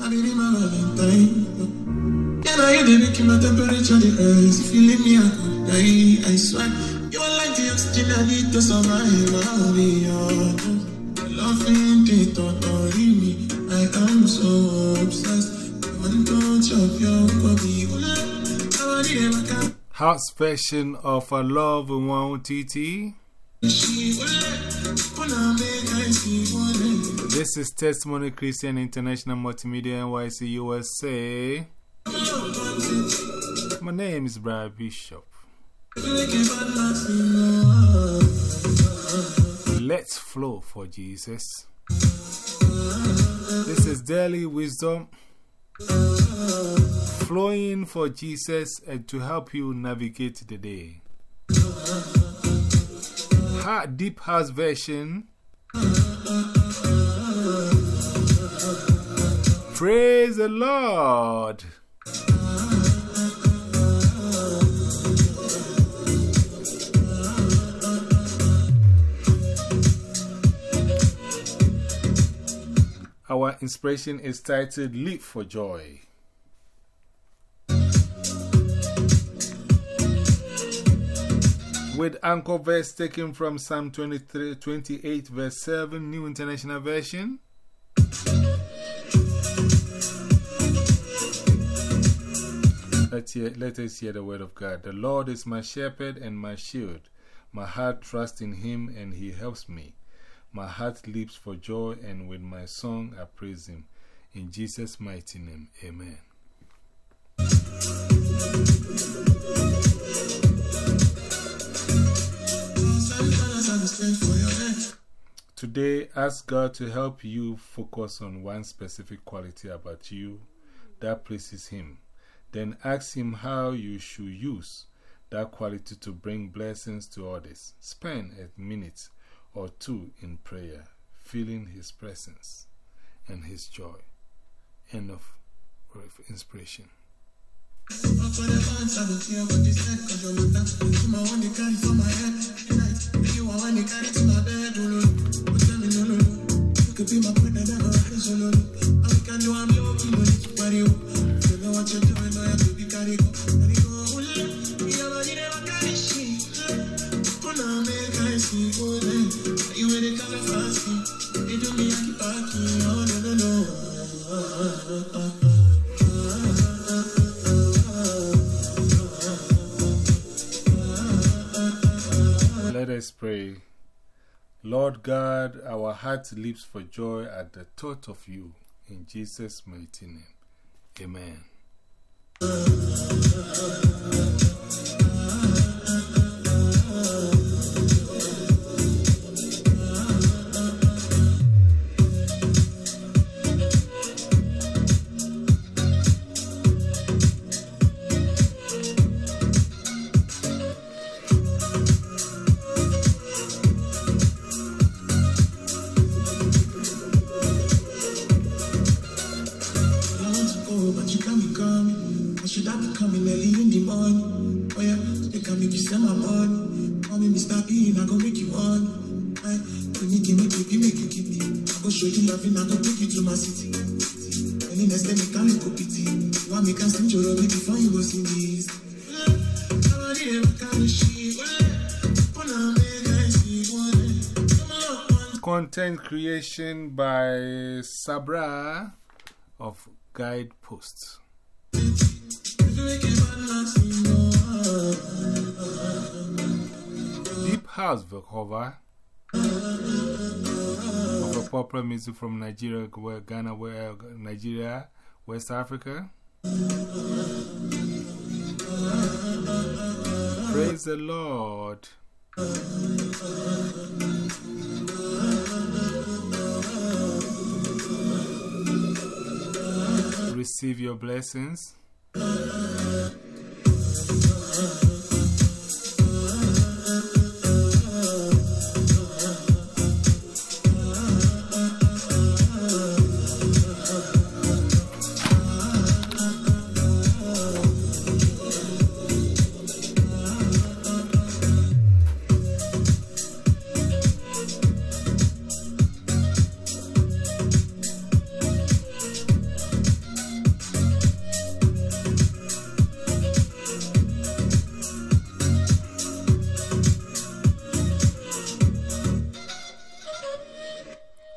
I be my Valentine. And I hear they making my temperature the rise. If you leave me, I could die. I swear. You are like the oxygen I need to survive. I'll be yours. Loving the thought of me. I am so obsessed. One touch of your body. I need a can. House version of A Love in One TT. This is Testimony Christian International Multimedia NYC USA. My name is Brian Bishop. Let's flow for Jesus. This is Daily Wisdom. Flowing for Jesus and to help you navigate the day. Heart Deep House version. Praise the Lord. Our inspiration is titled Leap for Joy. With anchor verse taken from Psalm 23, 28, verse 7, New International Version. Let us hear the word of God. The Lord is my shepherd and my shield. My heart trusts in him and he helps me. My heart leaps for joy, and with my song I praise him. In Jesus' mighty name, amen. Today, ask God to help you focus on one specific quality about you that pleases Him. Then ask Him how you should use that quality to bring blessings to others. Spend a minute or two in prayer, feeling His presence and His joy. End of inspiration. Let us pray. Lord God, our heart leaps for joy at the thought of you. In Jesus' mighty name. Amen. Coming. Or should I be coming early in the morning? Oh yeah, they can make you my money. Call me Mr. I go make you on. I when you give me baby, make you me. I go show you I go take you to my city. And next look pity. Want me can before you go see this. Content creation by Sabra of Guideposts. Deep House cover of a popular music from Nigeria, Ghana, Nigeria, West Africa. Praise the Lord. Receive your blessings. Thank you.